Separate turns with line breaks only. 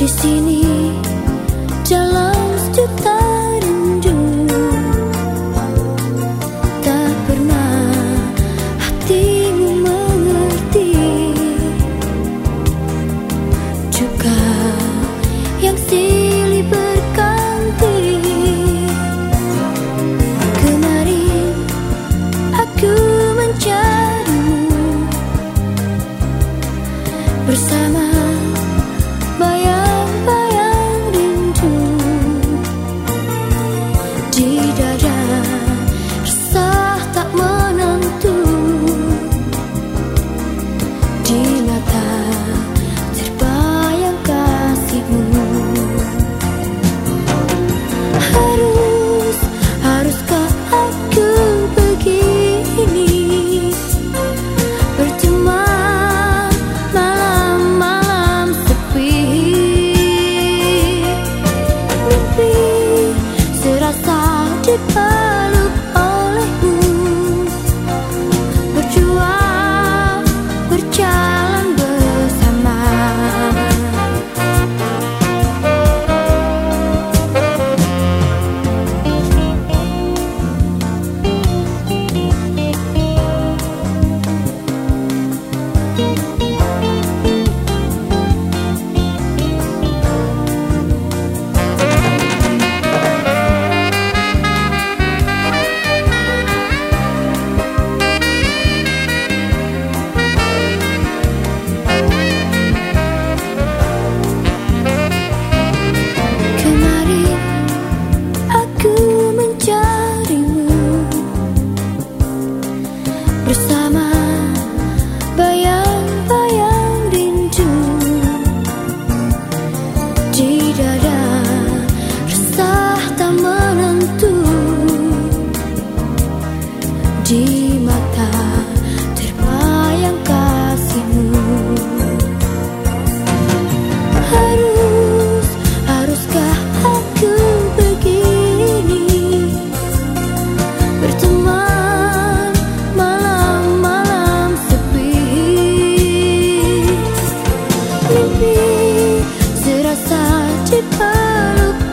di sini. Jalan sejuta rindu. Tak pernah hatimu mengerti. Juga yang silih berganti. Kemarin aku mencarimu. Bersama 记得。should terpeluk